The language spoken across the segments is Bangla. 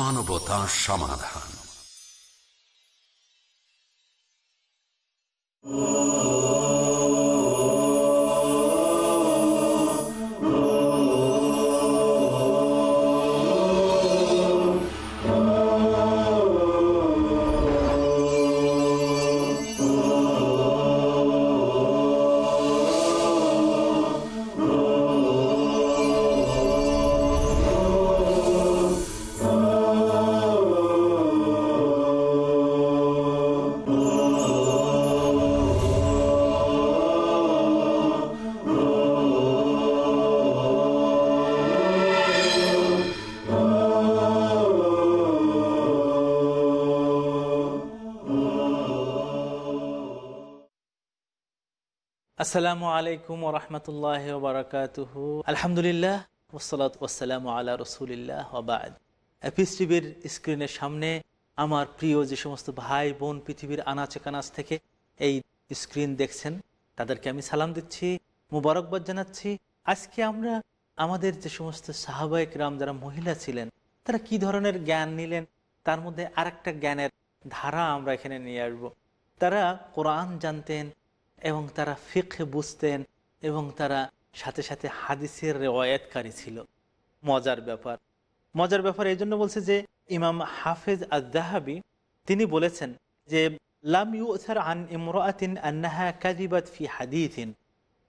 মানবতা সমাধান। আসসালামু আলাইকুম ওরহমতুল্লাহ বারকাতুহ। আলহামদুলিল্লাহ ওসলাত ওসালাম আল্লাহ রসুলিল্লাহ ওবাদ পিস টিভির স্ক্রিনের সামনে আমার প্রিয় যে সমস্ত ভাই, বোন পৃথিবীর আনাচে কানাচ থেকে এই স্ক্রিন দেখছেন, তাদেরকে আমি সালাম দিচ্ছি, মুবারকবাদ জানাচ্ছি। আজকে আমরা আমাদের যে সমস্ত সাহাবায়ক রাম যারা মহিলা ছিলেন, তারা কি ধরনের জ্ঞান নিলেন? তার মধ্যে আরেকটা জ্ঞানের ধারা আমরা এখানে নিয়ে আসব। তারা কোরআন জানতেন এবং তারা ফিক বুঝতেন এবং তারা সাথে সাথে হাদিসের রেওয়ায়তকারী ছিল। মজার ব্যাপার। মজার ব্যাপার এই জন্য বলছে যে, ইমাম হাফেজ আদাহাবি তিনি বলেছেন যে, লাম ইউসার আন ইমরাতিন আন্নাহা কাজিবাত ফি হাদিথিন।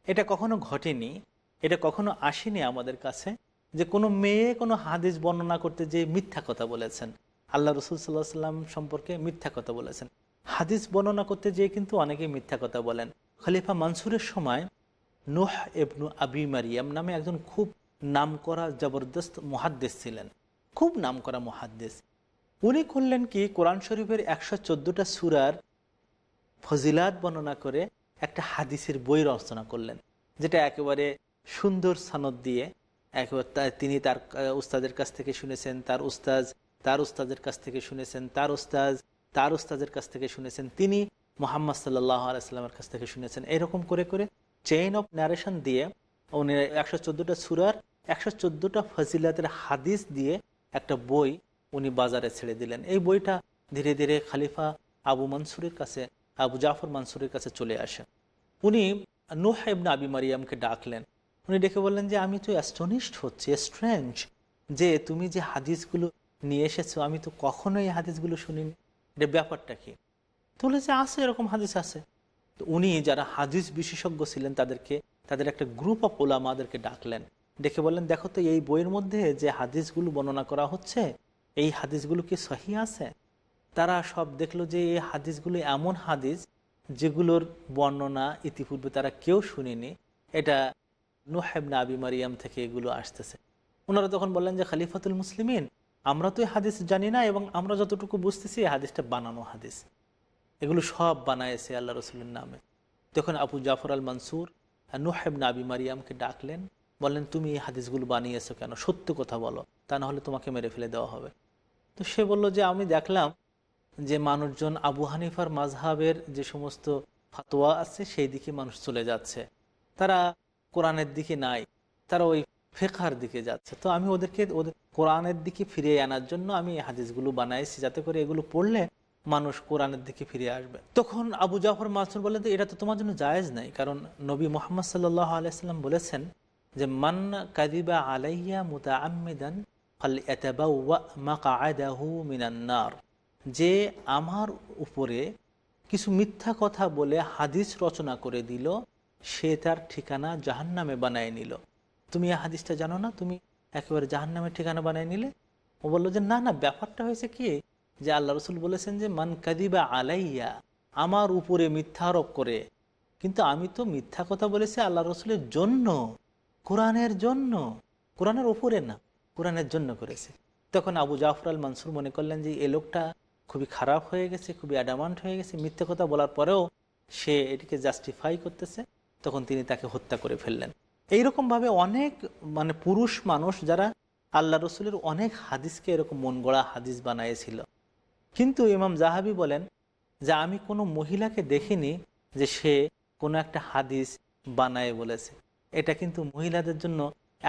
এটা কখনো ঘটেনি, এটা কখনো আসেনি আমাদের কাছে যে, কোনো মেয়ে কোনো হাদিস বর্ণনা করতে যে মিথ্যা কথা বলেছেন। আল্লাহ রসুল সাল্লাহ সাল্লাম সম্পর্কে মিথ্যা কথা বলেছেন। হাদিস বর্ণনা করতে যেয়ে কিন্তু অনেকে মিথ্যা কথা বলেন। খলিফা মানসুরের সময় নোহ এবনু আবি মারিয়াম নামে একজন খুব নাম করা জবরদস্ত মহাদ্দেশ ছিলেন। খুব নাম করা মহাদ্দেশ উনি করলেন কি, কোরআন শরীফের একশো চোদ্দোটা সুরার ফজিলাত বর্ণনা করে একটা হাদিসের বই রচনা করলেন, যেটা একেবারে সুন্দর সনদ দিয়ে একেবারে তিনি তার উস্তাদের কাছ থেকে শুনেছেন, তার উস্তাজ, তার উস্তাদের কাছ থেকে শুনেছেন, তার উস্তাজ তার উস্তাদের কাছ থেকে শুনেছেন তিনি, মোহাম্মদ সাল্লাহ আলাইস্লামের কাছ থেকে শুনেছেন। এরকম করে করে চেইন অফ ন্যারেশন দিয়ে উনি একশো চোদ্দোটা সুরার একশো চোদ্দোটা ফজিলাতের হাদিস দিয়ে একটা বই উনি বাজারে ছেড়ে দিলেন। এই বইটা ধীরে ধীরে খালিফা আবু মনসুরের কাছে, আবু জাফর মানসুরের কাছে চলে আসেন উনি নুহ ইবনা আবি মারিয়ামকে ডাকলেন। উনি ডেকে বললেন যে, আমি তো অ্যাস্টনিস্ট হচ্ছি স্ট্রেঞ্জ যে তুমি যে হাদিসগুলো নিয়ে এসেছ, আমি তো কখনোই এই হাদিসগুলো শুনিনি। এটা ব্যাপারটা কি? তো বলেছে আছে, এরকম হাদিস আছে। তো উনি যারা হাদিস বিশেষজ্ঞ ছিলেন, তাদেরকে, তাদের একটা গ্রুপ অফ ওলামাদেরকে ডাকলেন। ডেকে বললেন, দেখো তো, এই বইয়ের মধ্যে যে হাদিসগুলো বর্ণনা করা হচ্ছে, এই হাদিসগুলো কি সহি আছে? তারা সব দেখল যে, এই হাদিসগুলো এমন হাদিস, যেগুলোর বর্ণনা ইতিপূর্বে তারা কেউ শুনেনি। এটা নুহেবনা আবি মারিয়াম থেকে এগুলো আসতেছে। ওনারা তখন বললেন যে, খালিফাতুল মুসলিমিন আমরা তো হাদিস জানি না এবং আমরা যতটুকু বুঝতেছি এই হাদিসটা বানানো হাদিস। এগুলো সব বানায়েছে আল্লাহ রসুলের নামে। তখন আবু জাফর আল মানসুর নুহেব নাবি মারিয়ামকে ডাকলেন, বললেন, তুমি এই হাদিসগুলো বানিয়েছো কেন? সত্য কথা বলো, তা না হলে তোমাকে মেরে ফেলে দেওয়া হবে। তো সে বলল যে, আমি দেখলাম যে মানুষজন আবু হানিফার মাঝহাবের যে সমস্ত ফাতোয়া আছে, সেই দিকে মানুষ চলে যাচ্ছে। তারা কোরআনের দিকে নাই, তারা ওই ফেকার দিকে যাচ্ছে। তো আমি ওদেরকে, ওদের কোরআনের দিকে ফিরিয়ে আনার জন্য আমি হাদিসগুলো বানাইছি যাতে করে এগুলো পড়লে মানুষ কোরআনের দিকে ফিরে আসবে। তখন আবু জাফর মাসুর বললেন এটা তো তোমার জন্য জায়েজ নাই। কারণ নবী মোহাম্মদ সাল্লাহ আলাইসাল্লাম বলেছেন যে, মান কাদিবা আলাইয়া মুতা আমিদান যে আমার উপরে কিছু মিথ্যা কথা বলে হাদিস রচনা করে দিল, সে তার ঠিকানা জাহান্নামে বানায় নিল। তুমি এই হাদিসটা জানো না? তুমি একেবারে জাহান্নামের ঠিকানা বানায় নিলে। ও বলল যে, না না, ব্যাপারটা হয়েছে কি? যে আল্লাহ রসুল বলেছেন যে, মান কাদিবা আলাইয়া, আমার উপরে মিথ্যা আরোপ করে। কিন্তু আমি তো মিথ্যা কথা বলেছি আল্লাহ রসুলের জন্য, কোরআনের জন্য। কোরআনের উপরে না, কোরআনের জন্য করেছে। তখন আবু জাফর আল মানসুর মনে করলেন যে, এ লোকটা খুবই খারাপ হয়ে গেছে, খুবই অ্যাডামান্ট হয়ে গেছে। মিথ্যা কথা বলার পরেও সে এটিকে জাস্টিফাই করতেছে। তখন তিনি তাকে হত্যা করে ফেললেন। এইরকমভাবে অনেক মানে পুরুষ মানুষ যারা আল্লাহ রসুলের অনেক হাদিসকে এরকম মন গড়া হাদিস বানাইছিল। কিন্তু ইমাম জাহাবি বলেন যে, আমি কোনো মহিলাকে দেখিনি যে সে কোনো একটা হাদিস বানায় বলেছে। এটা কিন্তু মহিলাদের জন্য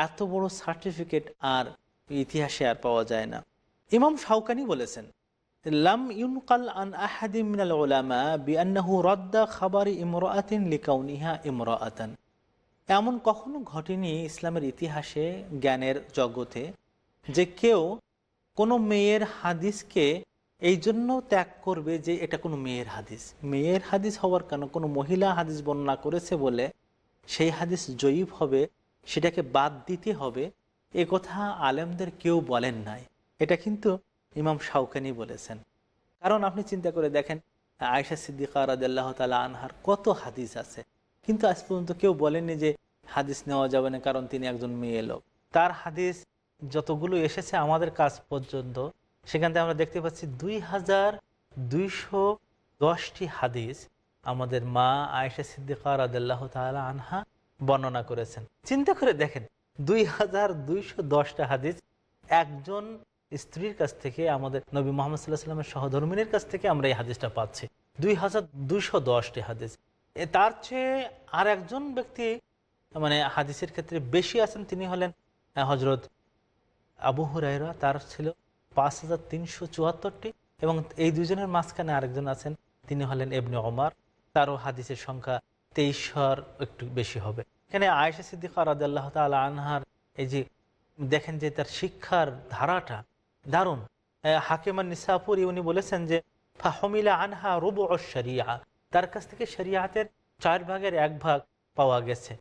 এত বড় সার্টিফিকেট আর ইতিহাসে আর পাওয়া যায় না। ইমাম শাউকানি বলেছেন, লাম ইউনকাল আন আহাদি মিনাল ওলামা বিআন্নাহু রদ্দা খাবারি ইমরাতিন লিকাউনিহা ইমরাআতান। এমন কখনো ঘটেনি ইসলামের ইতিহাসে, জ্ঞানের জগতে, যে কেউ কোনো মেয়ের হাদিসকে এই জন্য ত্যাগ করবে যে এটা কোনো মেয়ের হাদিস। মেয়ের হাদিস হওয়ার কেন কোনো মহিলা হাদিস বর্ণনা করেছে বলে সেই হাদিস জয়ীব হবে, সেটাকে বাদ দিতে হবে, এ কথা আলেমদের কেউ বলেন নাই। এটা কিন্তু ইমাম শাউকানি বলেছেন। কারণ আপনি চিন্তা করে দেখেন আয়সা সিদ্দিকা রাদিল্লাহ তালা আনহার কত হাদিস আছে। কিন্তু আজ পর্যন্ত কেউ বলেননি যে হাদিস নেওয়া যাবে না কারণ তিনি একজন মেয়ে লোক। তার হাদিস যতগুলো এসেছে আমাদের কাজ পর্যন্ত, সেখান থেকে আমরা দেখতে পাচ্ছি দুই হাজার দুইশো দশটি হাদিস আমাদের মা আয়েশা সিদ্দিকা রাদিল্লাহ তালা আনহা বর্ণনা করেছেন। চিন্তা করে দেখেন, দুই হাজার দুইশো দশটা হাদিস একজন স্ত্রীর কাছ থেকে আমাদের নবী মোহাম্মদ সাল্লাহ সাল্লামের সহধর্মিনীর কাছ থেকে আমরা এই হাদিসটা পাচ্ছি। দুই হাজার দুইশো দশটি হাদিস। তার চেয়ে আর একজন ব্যক্তি মানে হাদিসের ক্ষেত্রে বেশি আছেন, তিনি হলেন হজরত আবু হুরাইরা তার ছিল পাঁচ হাজার তিনশো চুয়াত্তরটি এবং এই দুজনের মাঝখানে আরেকজন আছেন, তিনি হলেন এবনে ওমার তারও হাদিসের সংখ্যা তেইশর একটু বেশি হবে। এখানে আয়েশা সিদ্দিকা রাদাল্লাহ তাল আনহার এই যে দেখেন যে তার শিক্ষার ধারাটা দারুণ। হাকিমান নিসাপুরি উনি বলেছেন যে, ফাহমিলা আনহা রুব শরিয়া তার কাছ থেকে শরিয়াহাতের চার ভাগের এক ভাগ পাওয়া গেছে।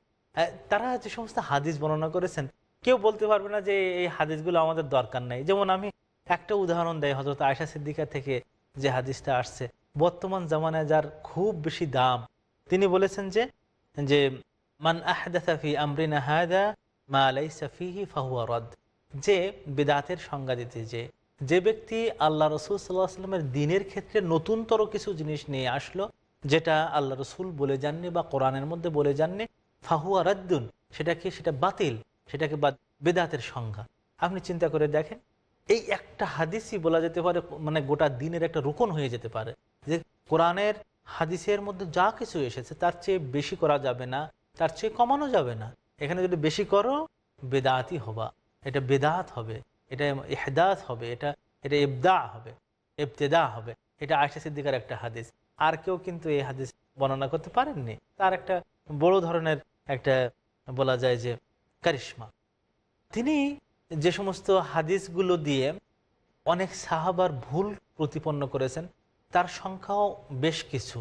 তারা যে সমস্ত হাদিস বর্ণনা করেছেন, কেউ বলতে পারবে না যে এই হাদিসগুলো আমাদের দরকার নাই। যেমন আমি একটা উদাহরণ দেয় হজরত আয়সা সিদ্দিকা থেকে যে হাদিসটা আসছে। বর্তমান জামানায় যার খুব বেশি দাম, তিনি বলেছেন যে যে মান আহদাফি আমরিনা মা ফাহুয়া রদ। যে বেদাতের সংজ্ঞা দিতে যে যে ব্যক্তি আল্লাহ রসুল সাল্লাহ আসলামের দিনের ক্ষেত্রে নতুনতর কিছু জিনিস নিয়ে আসলো যেটা আল্লাহ রসুল বলে যাননি বা কোরআনের মধ্যে বলে যাননি, ফাহুয়া রাদ্দুন, সেটাকে সেটা বাতিল, সেটাকে বা বেদাতের সংজ্ঞা। আপনি চিন্তা করে দেখেন, এই একটা হাদিসই বলা যেতে পারে মানে গোটা দিনের একটা রোকন হয়ে যেতে পারে, যে কোরআনের হাদিসের মধ্যে যা কিছু এসেছে, তার চেয়ে বেশি করা যাবে না, তার চেয়ে কমানো যাবে না। এখানে যদি বেশি করো বেদাতি হবা। এটা বেদাত হবে, এটা এহদাত হবে, এটা এটা ইবদা হবে, ইবতেদা হবে। এটা আয়সা সিদ্দিকার একটা হাদিস। আর কেউ কিন্তু এই হাদিস বর্ণনা করতে পারেননি। তার একটা বড় ধরনের একটা বলা যায় যে কারিশ্মা। তিনি যে সমস্ত হাদিসগুলো দিয়ে অনেক সাহাবার ভুল প্রতিপন্ন করেছেন, তার সংখ্যাও বেশ কিছু।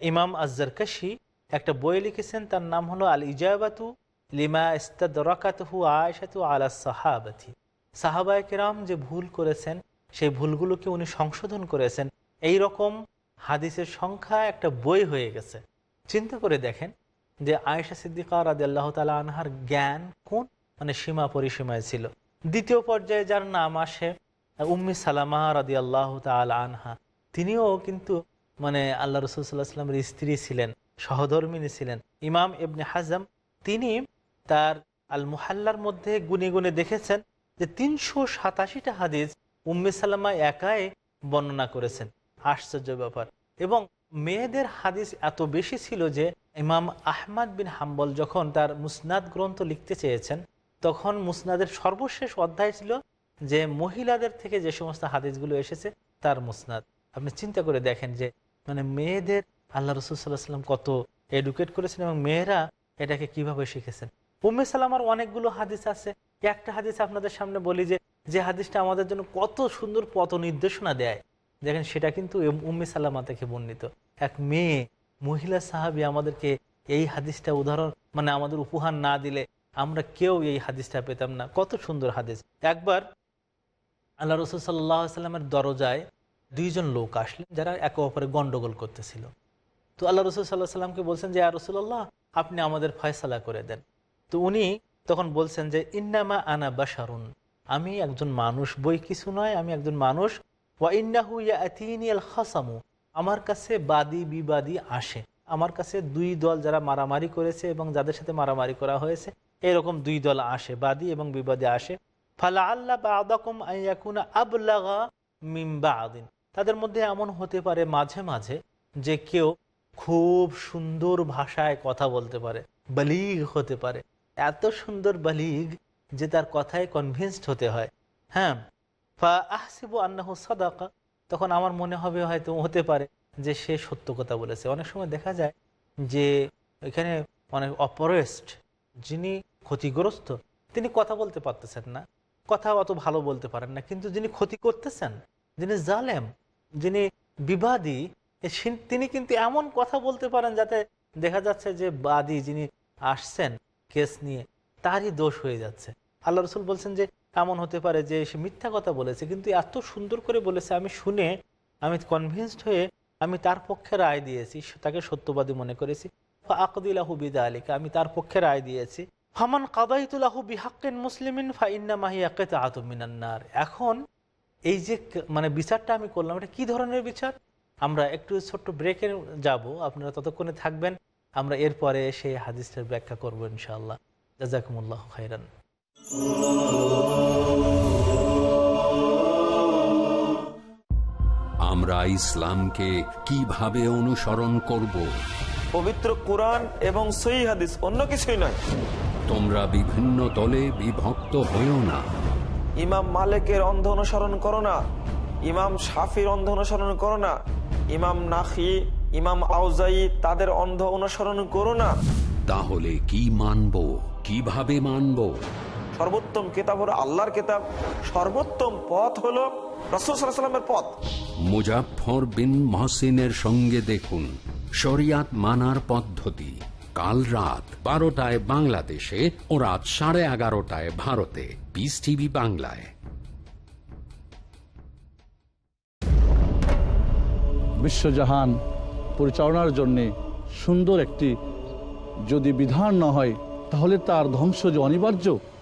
ইমাম আজর আজজারকাশি একটা বই লিখেছেন, তার নাম হলো আল ইজাবাতু লিমা ইস্তাদ রকাতহু আয়সাতু আলা সাহাবাতি। সাহাবায় কেরাম যে ভুল করেছেন, সেই ভুলগুলোকে উনি সংশোধন করেছেন। এই রকম হাদিসের সংখ্যা একটা বই হয়ে গেছে। চিন্তা করে দেখেন যে আয়েশা সিদ্দিকা রাদি আল্লাহ তালা আনহার জ্ঞান কোন? মানে সীমা পরিসীমায় ছিল। দ্বিতীয় পর্যায়ে যার নাম আসে উম্মি সালামা রাদি আল্লাহ তাল আনহা। তিনিও কিন্তু মানে আল্লাহ রসুল সাল্লাহ সাল্লামের স্ত্রী ছিলেন, সহধর্মিনী ছিলেন। ইমাম ইবনে হাজম তিনি তার আল মুহাল্লার মধ্যে গুনে গুনে দেখেছেন যে তিনশো সাতাশিটা হাদিস উম্মে সাল্লামা একাই বর্ণনা করেছেন। আশ্চর্য ব্যাপার। এবং মেয়েদের হাদিস এত বেশি ছিল যে ইমাম আহমাদ বিন হাম্বল যখন তার মুসনাদ গ্রন্থ লিখতে চেয়েছেন, তখন মুসনাদের সর্বশেষ অধ্যায় ছিল যে মহিলাদের থেকে যে সমস্ত হাদিসগুলো এসেছে, তার মুসনাদ। আপনি চিন্তা করে দেখেন যে মানে মেয়েদের আল্লাহ রসুল সাল্লাহ সাল্লাম কত এডুকেট করেছেন এবং মেয়েরা এটাকে কীভাবে শিখেছেন। উম্মে সালামার অনেকগুলো হাদিস আছে। একটা হাদিস আপনাদের সামনে বলি যে যে হাদিসটা আমাদের জন্য কত সুন্দর পথ নির্দেশনা দেয়। দেখেন সেটা কিন্তু উম্মে সালামা থেকে বর্ণিত। এক মেয়ে, মহিলা সাহাবি আমাদেরকে এই হাদিসটা উদাহরণ মানে আমাদের উপহার না দিলে আমরা কেউ এই হাদিসটা পেতাম না। কত সুন্দর হাদিস। একবার আল্লাহ রসুল সাল্লাহ সাল্লামের দরজায় দুইজন লোক আসলেন, যারা একে অপরে গন্ডগোল করতেছিল। তো আল্লাহ রসুল সাল্লাহ সাল্লামকে বলছেন যে আর রসুল্লাহ আপনি আমাদের ফয়সালা করে দেন। তো উনি তখন বলছেন যে, ইন্নামা আনা বাসারুন আমি একজন মানুষ, বই কিছু নয়, আমি একজন মানুষ ওয়া ইন্নাহু ইয়াতিনিয়াল খাসামু আমার কাছে বাদী বিবাদী আসে। আমার কাছে দুই দল যারা মারামারি করেছে এবং যাদের সাথে মারামারি করা হয়েছে, এরকম দুই দল আসে, বাদী এবং বিবাদী আসে। ফালা আল্লাহ বা আদাকুম আইয়াকুনা আবলাগা মিম্বা আদিন তাদের মধ্যে এমন হতে পারে মাঝে মাঝে যে কেউ খুব সুন্দর ভাষায় কথা বলতে পারে, বালিগ হতে পারে। এত সুন্দর বালিগ যে তার কথায় কনভিন্সড হতে হয়। হ্যাঁ তখন আমার মনে হবে হয়তো হতে পারে যে সে সত্য কথা বলেছে। অনেক সময় দেখা যায় যে এখানে অনেক অপরেস্ট যিনি ক্ষতিগ্রস্ত, তিনি কথা বলতে পারতেছেন না, কথা অত ভালো বলতে পারেন না। কিন্তু যিনি ক্ষতি করতেছেন, যিনি জালেম, যিনি বিবাদী তিনি কিন্তু এমন কথা বলতে পারেন যাতে দেখা যাচ্ছে যে বাদী যিনি আসছেন কেস নিয়ে, তারই দোষ হয়ে যাচ্ছে। আল্লাহ রসুল বলছেন যে এমন হতে পারে যে সে মিথ্যা কথা বলেছে, কিন্তু এত সুন্দর করে বলেছে, আমি শুনে আমি কনভিন্সড হয়ে আমি তার পক্ষে রায় দিয়েছি তাকে সত্যবাদী মনে করেছি। আকদিলাহু বিদা আলিকা আমি তার পক্ষে রায় দিয়েছি। ফামান কাদাইতুলাহু বিহাক্কিন মুসলিমিন ফা ইন্না মাহিয়াকে আতুমিনান্নার এখন এই যে মানে বিচারটা আমি করলাম, এটা কি ধরনের বিচার? আমরা একটু ছোট্ট ব্রেকে যাব, আপনারা ততক্ষণে থাকবেন, আমরা এরপরে সেই হাদিসটার ব্যাখ্যা করব ইনশাআল্লাহ। জাজাকুমুল্লাহ খাইরান আমরা ইসলামকে কীভাবে অনুসরণ করব? পবিত্র কোরআন এবং সই হাদিস অন্য কিছুই নয়। তোমরা বিভিন্ন দলে বিভক্ত হয়েও না। ইমাম মালিকের অন্ধ অনুসরণ করো না ইমাম শাফির অন্ধ অনুসরণ করো না ইমাম নাখি ইমাম আউজাই তাদের অন্ধ অনুসরণ করো না। তাহলে কি মানব? কীভাবে মানব? সর্বোত্তম কিতাব হলো আল্লাহর কিতাব। সর্বোত্তম পথ হলো রসুল পথ। মুজাফর বিন মহসিনের সঙ্গে দেখুন শরিয়াত মানার পদ্ধতি। কাল রাত বারোটায় বাংলাদেশে ও রাত সাড়ে এগারোটায় ভারতে। পিস টিভি বাংলায়। বিশ্বজাহান পরিচালনার জন্যে সুন্দর একটি যদি বিধান না হয় তাহলে তার ধ্বংস যে অনিবার্য?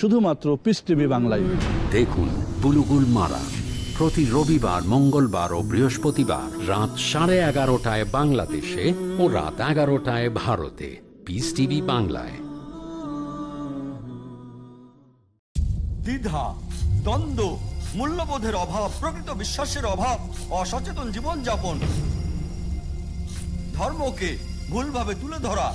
শুধুমাত্র পিস টিভি বাংলায়। দেখুন বুলুগুল মারা। প্রতি রবিবার মঙ্গলবার ও বৃহস্পতিবার রাত সাড়ে এগারোটায় বাংলাদেশে ও রাত এগারোটায় ভারতে। পিস টিভি বাংলায়। দ্বিধা দ্বন্দ্ব মূল্যবোধের অভাব প্রকৃত বিশ্বাসের অভাব অসচেতন জীবনযাপন। ধর্মকে ভুলভাবে তুলে ধরা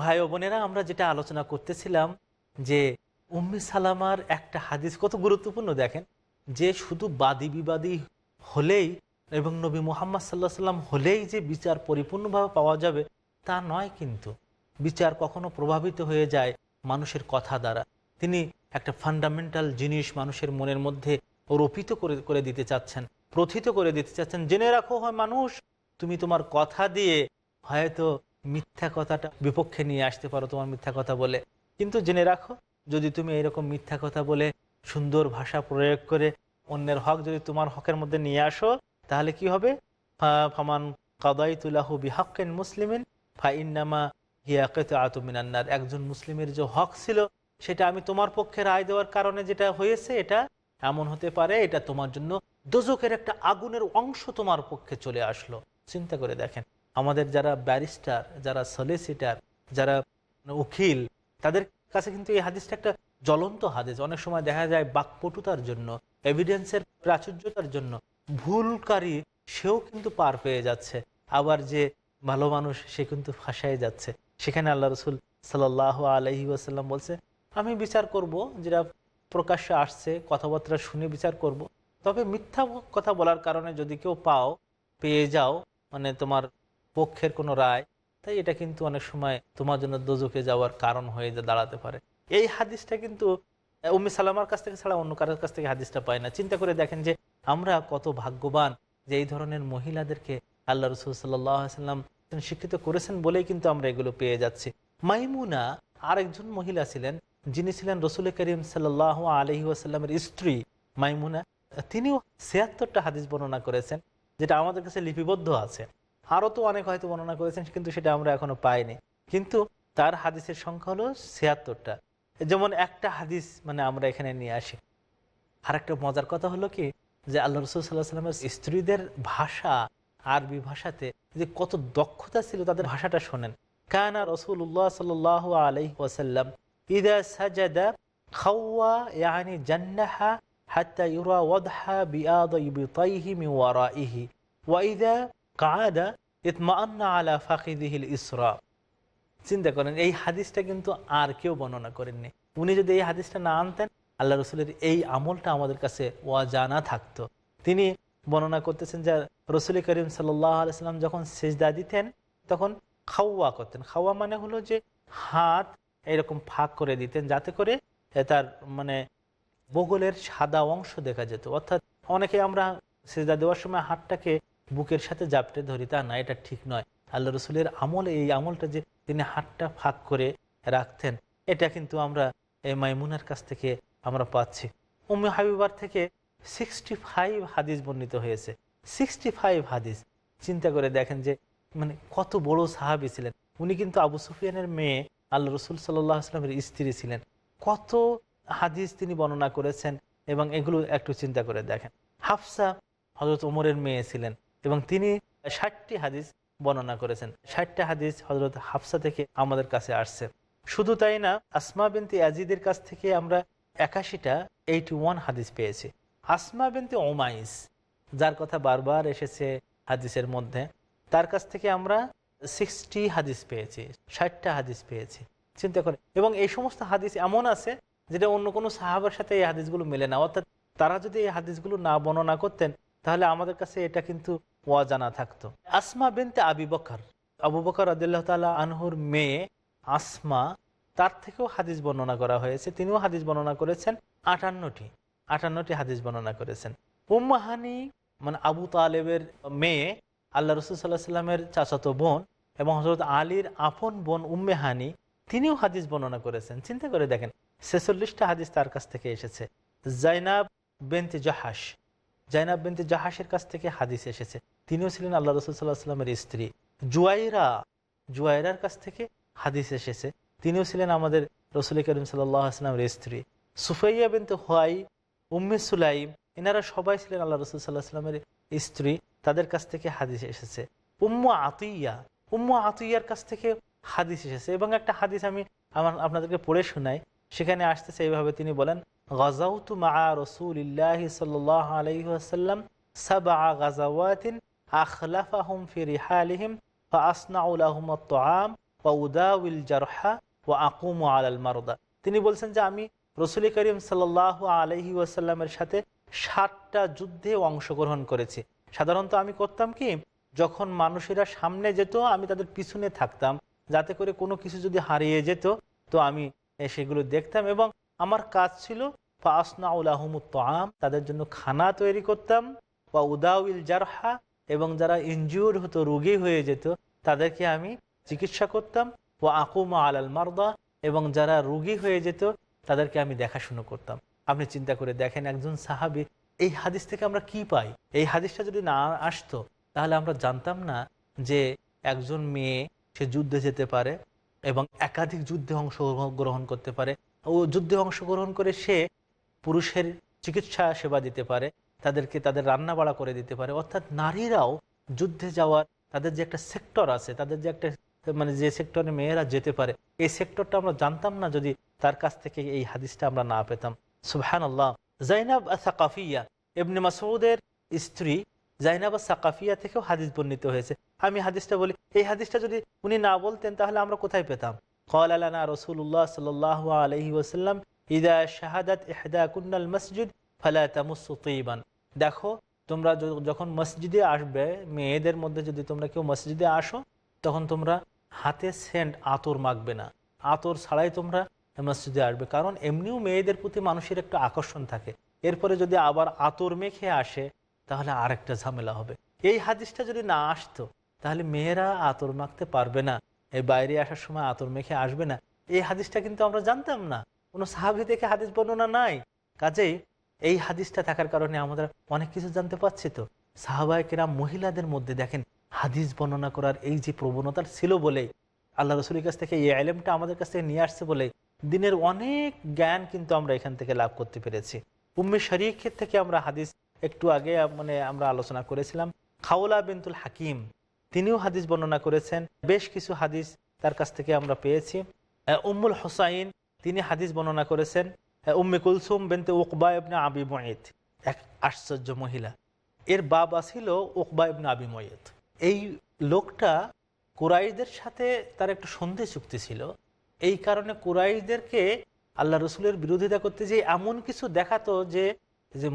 ভাই ও বোনেরা, আমরা যেটা আলোচনা করতেছিলাম যে উম্মি সালামার একটা হাদিস কত গুরুত্বপূর্ণ দেখেন। যে শুধু বাদী বিবাদী হলেই এবং নবী মোহাম্মদ সাল্লাহ সাল্লাম হলেই যে বিচার পরিপূর্ণভাবে পাওয়া যাবে, তা নয় কিন্তু। বিচার কখনো প্রভাবিত হয়ে যায় মানুষের কথা দ্বারা। তিনি একটা ফান্ডামেন্টাল জিনিস মানুষের মনের মধ্যে রোপিত করে করে দিতে চাচ্ছেন, প্রথিত করে দিতে চাচ্ছেন। জেনে রাখো হয় মানুষ, তুমি তোমার কথা দিয়ে হয়তো মিথ্যা কথাটা বিপক্ষে নিয়ে আসতে পারো তোমার মিথ্যা কথা বলে। কিন্তু জেনে রাখো, যদি তুমি এরকম মিথ্যা কথা বলে সুন্দর ভাষা প্রয়োগ করে অন্যের হক যদি তোমার হকের মধ্যে নিয়ে আসো, তাহলে কি হবে? ফামান কাদাইতুলাহু বিহাক্কিন মুসলিমিন, ফা ইন্নামা হিয়া কিতআতু মিনান্নার একজন মুসলিমের যে হক ছিল, সেটা আমি তোমার পক্ষে রায় দেওয়ার কারণে যেটা হয়েছে, এটা এমন হতে পারে, এটা তোমার জন্য দোজকের একটা আগুনের অংশ তোমার পক্ষে চলে আসলো। চিন্তা করে দেখেন আমাদের যারা ব্যারিস্টার, যারা সলিসিটার যারা উকিল, তাদের কাছে কিন্তু এই হাদিসটা একটা জ্বলন্ত হাদিস। অনেক সময় দেখা যায় বাকপটুতার জন্য এভিডেন্সের প্রাচুর্যতার জন্য, ভুলকারী সেও কিন্তু পার পেয়ে যাচ্ছে। আবার যে ভালো মানুষ, সে কিন্তু ফাঁসায় যাচ্ছে। সেখানে আল্লাহ রসুল সাল্লাহ আলহি ওয়াসাল্লাম বলছে, আমি বিচার করব, যেটা প্রকাশ্যে আসছে, কথাবার্তা শুনে বিচার করব। তবে মিথ্যা কথা বলার কারণে যদি কেউ পাও, পেয়ে যাও মানে তোমার পক্ষের কোনো রায়, তাই এটা কিন্তু অনেক সময় তোমার জন্য দোজকে যাওয়ার কারণ হয়ে দাঁড়াতে পারে। এই হাদিসটা কিন্তু উম্মি সালামার কাছ থেকে ছাড়া অন্য কারোর কাছ থেকে হাদিসটা পায় না। চিন্তা করে দেখেন যে, আমরা কত ভাগ্যবান যে এই ধরনের মহিলাদেরকে আল্লাহ রসুল সাল্লাম শিক্ষিত করেছেন বলেই কিন্তু আমরা এগুলো পেয়ে যাচ্ছি। মাইমুনা আরেকজন মহিলা ছিলেন, যিনি ছিলেন রসুল করিম সাল্লাহ আলহি আসাল্লামের স্ত্রী মাইমুনা। তিনিও ছিয়াত্তরটা হাদিস বর্ণনা করেছেন, যেটা আমাদের কাছে লিপিবদ্ধ আছে। আরও তো অনেক হয়তো বর্ণনা করেছেন, কিন্তু সেটা আমরা এখনও পাইনি। কিন্তু তার হাদিসের সংখ্যা হলো ছিয়াত্তরটা। যেমন একটা হাদিস মানে আমরা এখানে নিয়ে আসি। আর একটা মজার কথা হলো কি, যে আল্লাহ রসুল সাল্লাহ সাল্লামের স্ত্রীদের ভাষা, আরবি ভাষাতে যে কত দক্ষতা ছিল, তাদের ভাষাটা শোনেন। কানা রসুল্লাহ সাল আলহি ওয়াসাল্লাম, ইদা সাজাদা খাওয়া ইয়ানি জান্নাহা হাত্তা ইউরা ওয়াদহা বিআদ ইবতাইহি মিন ওয়ারাইহি, ওয়া ইদা কাআদা ইতমাআন্না আলা ফাকিদিহিল ইসরা। চিন্তা করেন, এই হাদিসটা কিন্তু আর কেউ বর্ণনা করেননি। উনি যদি এই হাদিসটা না আনতেন, আল্লাহ রসুলের এই আমলটা আমাদের কাছে অজানা থাকতো। তিনি বর্ণনা করতেছেন যে, রসুল করিম সাল্লাম যখন সেজদা দিতেন, তখন খাওয়া করতেন। খাওয়া মানে হলো যে, হাত এরকম ফাঁক করে দিতেন, যাতে করে তার মানে বগলের সাদা অংশ দেখা যেত। অর্থাৎ অনেকে আমরা সেজদা দেওয়ার সময় হাতটাকে বুকের সাথে জাপটে ধরি, তা না, এটা ঠিক নয়। আল্লাহ রসুলের আমলে, এই আমলটা যে তিনি হাতটা ফাঁক করে রাখতেন, এটা কিন্তু আমরা এই মাইমুনার কাছ থেকে আমরা পাচ্ছি। উম্মে হাবিবার থেকে সিক্সটি ফাইভ হাদিস বর্ণিত হয়েছে। সিক্সটি ফাইভ হাদিস। চিন্তা করে দেখেন যে মানে কত বড় সাহাবি ছিলেন। উনি কিন্তু আবু সুফিয়ানের মেয়ে, আল্লাহ রসুল সাল্লাহ আসলামের স্ত্রী ছিলেন। কত হাদিস তিনি বর্ণনা করেছেন এবং এগুলো একটু চিন্তা করে দেখেন। হাফসা হজরত ওমরের মেয়ে ছিলেন। এবং তিনি ষাটটি হাদিস বর্ণনা করেছেন। ষাটটা হাদিস হজরত হাফসা থেকে আমাদের কাছে আসছে। শুধু তাই না, আসমা বিনতি আজিদের কাছ থেকে আমরা একাশিটা এইটি ওয়ান হাদিস পেয়েছি। আসমা বিনতি ওমাইস যার কথা বারবার এসেছে হাদিসের মধ্যে, তার কাছ থেকে আমরা সিক্সটি হাদিস পেয়েছি, ষাটটা হাদিস পেয়েছি। চিন্তা করে এবং এই সমস্ত হাদিস এমন আছে যেটা অন্য কোনো সাহাবার সাথে এই হাদিসগুলো মেলে না। অর্থাৎ তারা যদি এই হাদিসগুলো না বর্ণনা করতেন, তাহলে আমাদের কাছে এটা কিন্তু অজানা থাকতো। আসমা বিনতে আবি বকর, আবু বকর আদিল্লাহ তালা আনহুর মেয়ে আসমা, তার থেকেও হাদিস বর্ণনা করা হয়েছে। তিনিও হাদিস বর্ণনা করেছেন আটান্নটি আটান্নটি হাদিস বর্ণনা করেছেন। উম্মাহানি মানে আবু তালেবের মেয়ে আল্লাহ রসুল সাল্লাহ সাল্লামের চাচাতো বোন এবং হজরত আলীর আপন বোন উম্মেহানি, তিনিও হাদিস বর্ণনা করেছেন। চিন্তা করে দেখেন, ছেচল্লিশটা হাদিস তার কাছ থেকে এসেছে। জাইনাব বেন্তি জাহাস জাইনাব বেন্তি জাহাসের কাছ থেকে হাদিস এসেছে। তিনিও ছিলেন আল্লাহ রসুল সাল্লাহ স্ত্রী। জুয়াইরা, জুয়াইরার কাছ থেকে হাদিস এসেছে, তিনিও ছিলেন আমাদের রসুল করিম সাল্লামের স্ত্রী। সুফাইয়া বিনতে হোয়াই, উম্মে সুলাইম, এনারা সবাই ছিলেন আল্লাহ রসুল সাল্লাহ সাল্লামের স্ত্রী, তাদের কাছ থেকে হাদিস এসেছে। উম্মু আতুইয়া উম্মু আতুইয়ার কাছ থেকে হাদিস এসেছে এবং একটা হাদিস আমি আমার আপনাদেরকে পড়ে শোনাই, সেখানে আসতেছে এইভাবে তিনি বলেন গজাউতু মা রসুল ইল্লাহ সাল্লাহ আলহিহাসাল্লাম সাবা গাজাওয়াতিন আখলাফাহুম আকুম তিনি বলছেন যে আমি রসুল করিম সাল আলহি ওয়াসাল্লামের সাথে ষাটটা যুদ্ধে অংশগ্রহণ করেছি। সাধারণত আমি করতাম কি, যখন মানুষেরা সামনে যেত, আমি তাদের পিছনে থাকতাম, যাতে করে কোনো কিছু যদি হারিয়ে যেত, তো আমি সেগুলো দেখতাম এবং আমার কাজ ছিল ফাসনাউল আহমুত তাদের জন্য খানা তৈরি করতাম বা উদাউল জারহা এবং যারা ইনজিওর হতো, রোগী হয়ে যেত, তাদেরকে আমি চিকিৎসা করতাম। ও আকুমা আলাল মারদা, এবং যারা রোগী হয়ে যেত, তাদেরকে আমি দেখাশুনো করতাম। আপনি চিন্তা করে দেখেন একজন সাহাবি, এই হাদিস থেকে আমরা কি পাই? এই হাদিসটা যদি না আসতো, তাহলে আমরা জানতাম না যে একজন মেয়ে, সে যুদ্ধে যেতে পারে এবং একাধিক যুদ্ধে অংশগ্রহণ করতে পারে। ও যুদ্ধে অংশগ্রহণ করে সে পুরুষের চিকিৎসা সেবা দিতে পারে। তাদেরকে তাদের রান্না বাড়া করে দিতে পারে। অর্থাৎ নারীরাও যুদ্ধে যাওয়ার, তাদের যে একটা সেক্টর আছে, তাদের যে একটা মানে যে সেক্টরে মেয়েরা যেতে পারে, এই সেক্টরটা আমরা জানতাম না যদি তার কাছ থেকে এই হাদিসটা আমরা না পেতাম। সুবহান আল্লাহ জাইনাব সাকাফিয়া এমনি মাসুদের স্ত্রী জাইনাব সাকাফিয়া থেকেও হাদিস বর্ণিত হয়েছে। আমি হাদিসটা বলি, এই হাদিসটা যদি উনি না বলতেন তাহলে আমরা কোথায় পেতাম? কলালানা রসুল্লাহ সাল আলহি ওসাল্লাম ইদা শাহাদ এহদা কুন্নাল মসজিদ ফালা তামুসু দেখো, তোমরা যখন মসজিদে আসবে, মেয়েদের মধ্যে যদি তোমরা কেউ মসজিদে আসো, তখন তোমরা হাতে সেন্ট আতর মাখবে না। আতর ছাড়াই তোমরা মসজিদে আসবে। কারণ এমনিও মেয়েদের প্রতি মানুষের একটু আকর্ষণ থাকে। এরপরে যদি আবার আতর মেখে আসে, তাহলে আরেকটা ঝামেলা হবে। এই হাদিসটা যদি না আসতো, তাহলে মেয়েরা আতর মাখতে পারবে না। এই বাইরে আসার সময় আতর মেখে আসবে না। এই হাদিসটা কিন্তু আমরা জানতাম না। কোনো সাহাবি থেকে হাদিস বর্ণনা নাই। কাজেই এই হাদিসটা থাকার কারণে আমরা অনেক কিছু জানতে পারছি তো। সাহাবাহিকেরা মহিলাদের মধ্যে দেখেন, হাদিস বর্ণনা করার এই যে প্রবণতা ছিল বলেই আল্লাহ রসুলের কাছ থেকে এই আলেমটা আমাদের কাছ থেকে নিয়ে আসছে বলেই দিনের অনেক জ্ঞান কিন্তু আমরা এখান থেকে লাভ করতে পেরেছি। উম্মে শরীফের থেকে আমরা হাদিস একটু আগে মানে আমরা আলোচনা করেছিলাম। খাওলা বিনতুল হাকিম, তিনিও হাদিস বর্ণনা করেছেন। বেশ কিছু হাদিস তার কাছ থেকে আমরা পেয়েছি। উম্মুল হোসাইন, তিনি হাদিস বর্ণনা করেছেন। উম্মে কুলসুম বেনতে উকবা ইবনে আবি ময়েদ এক আশ্চর্য মহিলা। এর বাবা ছিল উকবা ইবনে আবি ময়েদ এই লোকটা কুরাইদের সাথে তার একটু সন্ধি চুক্তি ছিল। এই কারণে কুরাইশদেরকে আল্লাহ রসুলের বিরোধিতা করতে যে এমন কিছু দেখাতো যে যে,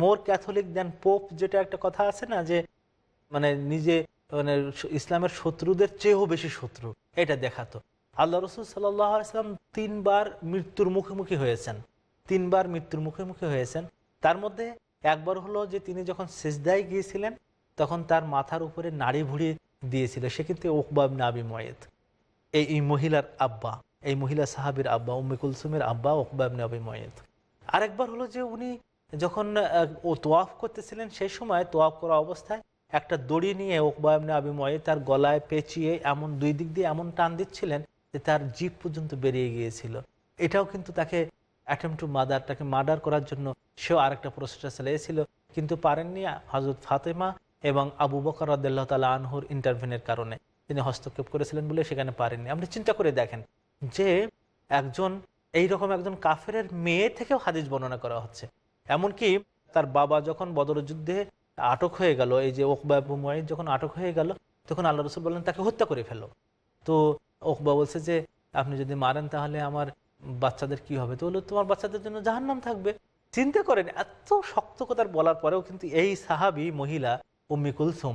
মোর ক্যাথলিক দেন পোপ যেটা একটা কথা আছে না যে মানে নিজে মানে ইসলামের শত্রুদের চেয়েও বেশি শত্রু, এটা দেখাতো। আল্লাহ রসুল সাল্লাম তিনবার মৃত্যুর মুখোমুখি হয়েছেন। তিনবার মৃত্যুর মুখোমুখি হয়েছেন। তার মধ্যে একবার হলো যে তিনি যখন সেজদায় গিয়েছিলেন, তখন তার মাথার উপরে নাড়ি ভুড়ি দিয়েছিল। সে কিন্তু ওকবাব নাবি ময়েদ এই এই মহিলার আব্বা, এই মহিলা সাহাবির আব্বা, উম্মে কুলসুমের আব্বা ওকবাব নাবি ময়েদ আরেকবার হলো যে উনি যখন ও তোয়াফ করতেছিলেন, সেই সময় তোয়াফ করা অবস্থায় একটা দড়ি নিয়ে ওকবা ইবনে আবি ময়ে তার গলায় পেঁচিয়ে এমন দুই দিক দিয়ে এমন টান দিচ্ছিলেন যে তার জিপ পর্যন্ত বেরিয়ে গিয়েছিল। এটাও কিন্তু তাকে অ্যাটেম্প টু মাদার তাকে মার্ডার করার জন্য সেও আরেকটা প্রচেষ্টা চালিয়েছিল। কিন্তু পারেননি হজরত ফাতেমা এবং আবু বকর রদাল্লাহ তালা আনহুর ইন্টারভিনের কারণে। তিনি হস্তক্ষেপ করেছিলেন বলে সেখানে পারেননি। আপনি চিন্তা করে দেখেন যে একজন এই রকম একজন কাফেরের মেয়ে থেকেও হাদিস বর্ণনা করা হচ্ছে। এমনকি তার বাবা যখন বদর যুদ্ধে আটক হয়ে গেল, এই যে ওকবা আবু যখন আটক হয়ে গেল, তখন আল্লাহ রসুল বললেন, তাকে হত্যা করে ফেলো। তো ওকবা বলছে যে, আপনি যদি মারেন তাহলে আমার বাচ্চাদের কি হবে? তো বলল, তোমার বাচ্চাদের জন্য জাহান্নাম থাকবে। চিন্তা করেন, এত শক্ত কথার বলার পরেও কিন্তু এই সাহাবি মহিলা উম্মি কুলসুম,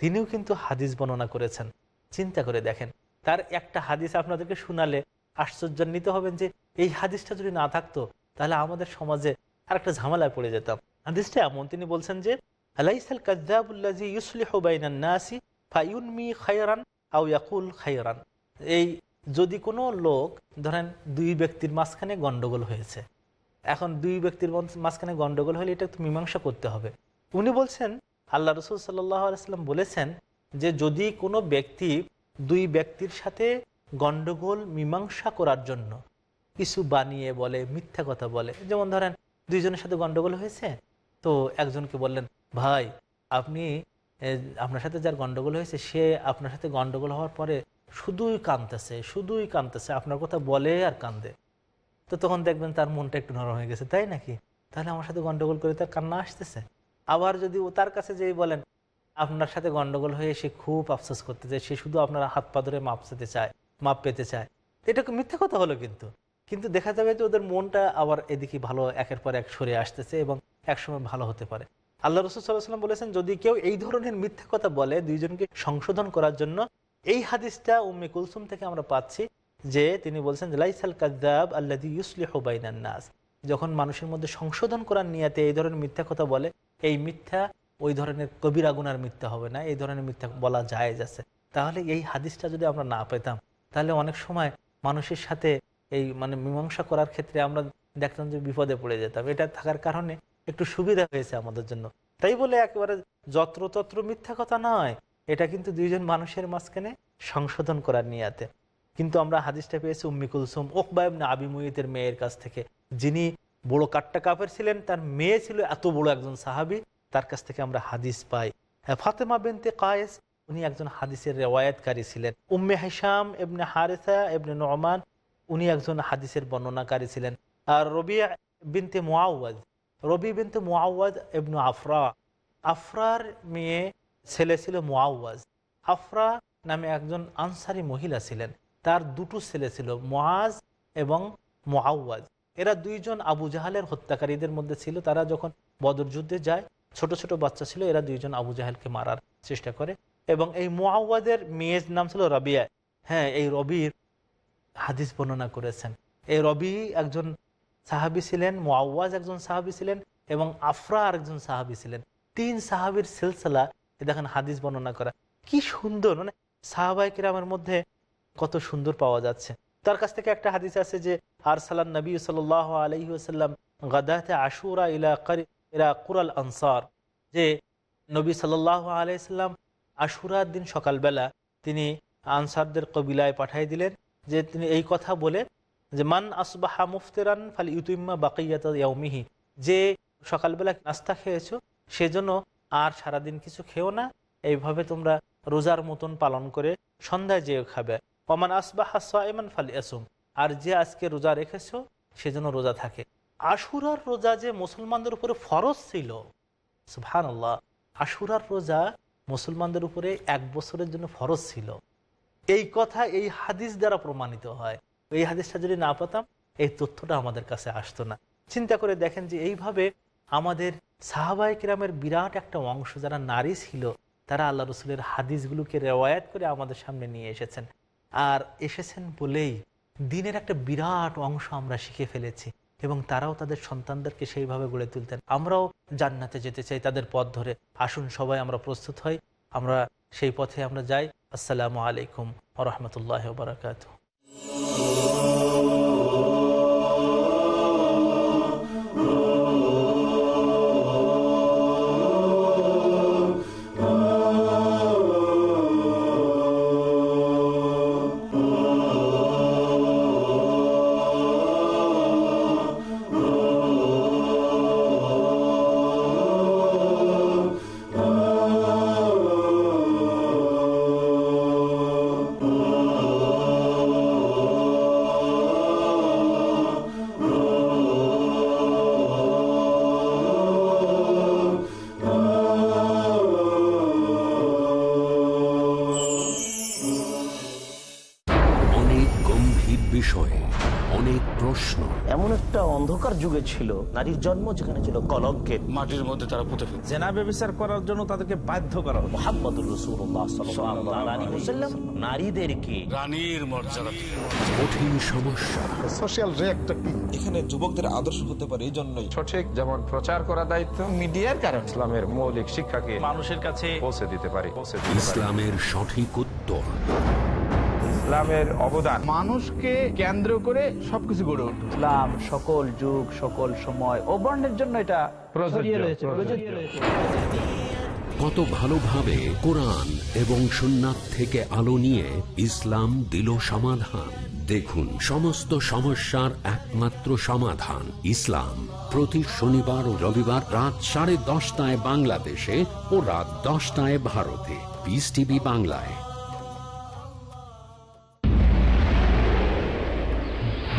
তিনিও কিন্তু হাদিস বর্ণনা করেছেন। চিন্তা করে দেখেন, তার একটা হাদিস আপনাদেরকে শোনালে আশ্চর্যান্বিত হবেন যে, এই হাদিসটা যদি না থাকতো, তাহলে আমাদের সমাজে আর একটা ঝামেলায় পড়ে যেতাম। হাদিসটা এমন, তিনি বলছেন যে, আলাইসাল কাজ্জাবুল্লাজি ইউসলিহু নাসি ফায়ুনমি খায়রান আও ইয়াকুল খায়রান। এই যদি কোনো লোক, ধরেন দুই ব্যক্তির মাঝখানে গন্ডগোল হয়েছে, এখন দুই ব্যক্তির মাঝখানে গন্ডগোল হলে এটা একটু মীমাংসা করতে হবে। উনি বলছেন, আল্লাহ রসুল আলাইসাল্লাম বলেছেন যে যদি কোনো ব্যক্তি দুই ব্যক্তির সাথে গন্ডগোল মীমাংসা করার জন্য কিছু বানিয়ে বলে, মিথ্যা কথা বলে, যেমন ধরেন দুইজনের সাথে গন্ডগোল হয়েছে, তো একজনকে বললেন, ভাই, আপনি আপনার সাথে যার গন্ডগোল হয়েছে, সে আপনার সাথে গন্ডগোল হওয়ার পরে শুধুই কাঁদতেছে শুধুই কাঁদতেছে। আপনার কথা বলে আর কান্দে। তো তখন দেখবেন তার মনটা একটু নরম হয়ে গেছে, তাই নাকি? তাহলে আমার সাথে গন্ডগোল করে তার কান্না আসতেছে? আবার যদি ও তার কাছে যেই বলেন, আপনার সাথে গন্ডগোল হয়ে সে খুব আফসোস করতে চায় সে শুধু আপনার হাত পা ধরে মাপ পেতে চায়, মাপ পেতে চায়। এটা মিথ্যা কথা হলো কিন্তু। কিন্তু দেখা যাবে যে ওদের মনটা আবার এদিকে ভালো, একের পর এক সরে আসতেছে এবং একসময় ভালো হতে পারে। আল্লাহ রসুল সাল্লাম বলেছেন, যদি কেউ এই ধরনের মিথ্যা কথা বলে দুইজনকে সংশোধন করার জন্য এই হাদিসটা উম্মে কুলসুম থেকে আমরা পাচ্ছি যে তিনি বলছেন লাইসাল কাজাব আল্লাহ ইউসলিহ বাইনান নাস। যখন মানুষের মধ্যে সংশোধন করার নিয়াতে এই ধরনের মিথ্যা কথা বলে, এই মিথ্যা ওই ধরনের কবিরা গুনার মিথ্যা হবে না, এই ধরনের মিথ্যা বলা যায় আছে। তাহলে এই হাদিসটা যদি আমরা না পেতাম, তাহলে অনেক সময় মানুষের সাথে এই মানে মীমাংসা করার ক্ষেত্রে আমরা দেখতাম যে বিপদে পড়ে যেতাম। এটা থাকার কারণে একটু সুবিধা হয়েছে আমাদের জন্য। তাই বলে একেবারে যত্রতত্র মিথ্যা কথা নয়। এটা কিন্তু দুইজন মানুষের মাঝখানে সংশোধন করার নিয়াতে। কিন্তু আমরা হাদিসটা পেয়েছি উম্মি কুলসুম ওকবায়বনে আবি মুহিতের মেয়ের কাছ থেকে। যিনি বড় কাট্টা কাপের ছিলেন, তার মেয়ে ছিল এত বড় একজন সাহাবি, তার কাছ থেকে আমরা হাদিস পাই। ফাতেমা বিনতে কায়েস, উনি একজন হাদিসের রেওয়ায়তকারী ছিলেন। উম্মে হিসাম এবনে হারেসা এবনে নমান, উনি একজন হাদিসের বর্ণনাকারী ছিলেন। আর রবিয়া বিনতে মুআওয়াজ, রবি বিনতে মুআওয়াজ এবনু আফরা। আফরার মেয়ে ছেলে ছিল মুআওয়াজ। আফরা নামে একজন আনসারি মহিলা ছিলেন। তার দুটো ছেলে ছিল মুআজ এবং মুআওয়াজ। এরা দুইজন আবু জাহালের হত্যাকারীদের মধ্যে ছিল। তারা যখন বদর যুদ্ধে যায়, ছোট ছোট বাচ্চা ছিল, এরা দুইজন আবু জাহেলকে মারার চেষ্টা করে। এবং এই মুআওয়াদের মেয়ের নাম ছিল রবিয়া। হ্যাঁ এই রবির হাদিস বর্ণনা করেছেন। এই রবি একজন সাহাবি ছিলেন মোয়াওয়াজ একজন সাহাবি ছিলেন এবং আফরা আরেকজন সাহাবি ছিলেন। তিন সাহাবির সিলসিলা দেখেন হাদিস বর্ণনা করা। কি সুন্দর মানে সাহাবাই কিরামের মধ্যে কত সুন্দর পাওয়া যাচ্ছে। তার কাছ থেকে একটা হাদিস আছে যে আর সালাম নবী সাল আলহি আসাল্লাম গাদাতে আশুরা ইলা ইলা কুরাল আনসার। যে নবী সাল্লাহ আলাইসাল্লাম আশুরার দিন সকালবেলা তিনি আনসারদের কবিলায় পাঠাই দিলেন। যে তিনি এই কথা বলে যে, মান আসবাহা মুফতেরান ফাল ইউতুম্মা বাকিয়াত ইয়াউমিহি। যে সকালবেলা নাস্তা খেয়েছো, সেজন্য আর সারাদিন কিছু খেও না। এইভাবে তোমরা রোজার মতন পালন করে সন্ধ্যায় যেও খাবে। ওমান আসবাহা সাইমান ফাল ইয়াসুম আর যে আজকে রোজা রেখেছো সেজন্য রোজা থাকে। আশুরার রোজা যে মুসলমানদের উপরে ফরজ ছিল আল্লাহ আশুরার রোজা মুসলমানদের উপরে এক বছরের জন্য ফরজ ছিল। এই কথা এই হাদিস দ্বারা প্রমাণিত হয়। এই হাদিসটা যদি না পেতাম, এই তথ্যটা আমাদের কাছে আসতো না। চিন্তা করে দেখেন যে এইভাবে আমাদের সাহাবাই কিরামের বিরাট একটা অংশ যারা নারী ছিল, তারা আল্লাহ রসুলের হাদিসগুলোকে রেওয়ায়াত করে আমাদের সামনে নিয়ে এসেছেন। আর এসেছেন বলেই দিনের একটা বিরাট অংশ আমরা শিখে ফেলেছি এবং তারাও তাদের সন্তানদেরকে সেইভাবে গড়ে তুলতেন। আমরাও জান্নাতে যেতে চাই তাদের পথ ধরে। আসুন সবাই আমরা প্রস্তুত হই, আমরা সেই পথে আমরা যাই। আসসালামু আলাইকুম রহমতুল্লাহ বারকাত যুগে ছিল নারীর জন্ম যেখানে ছিল কলঙ্কের মাটির মধ্যে তারা পুঁতে জেনা ব্যবচার করার জন্য তাদেরকে বাধ্য করা হলো। মোহাম্মদুর রসুল্লাহ সাল্লাল্লাহু আলাইহি ওয়াসাল্লাম। নারীদেরকে রানীর মর্যাদা কঠিন সমস্যা। সোশ্যাল রিয়েক্টটা কি? এখানে যুবকদের আদর্শ হতে পারে এই জন্যই। সঠিক যেমন প্রচার করা দায়িত্ব মিডিয়ার কারণ ইসলামের মৌলিক শিক্ষাকে মানুষের কাছে পৌঁছে দিতে পারে। ইসলামের সঠিক উত্তর। ইসলামের অবদান। মানুষকে কেন্দ্র করে সবকিছু গড়ে উঠে ইসলাম সকল যুগ সকল সময় ও বর্ণের জন্য এটা প্রযোজ্য কত ভালোভাবে কোরআন এবং সুন্নাত থেকে আলো নিয়ে ইসলাম দিল সমাধান। দেখুন সমস্ত সমস্যার একমাত্র সমাধান ইসলাম। প্রতি শনিবার ও রবিবার রাত সাড়ে দশটায় বাংলাদেশে ও রাত দশটায় ভারতে। পিস টিভি বাংলায়।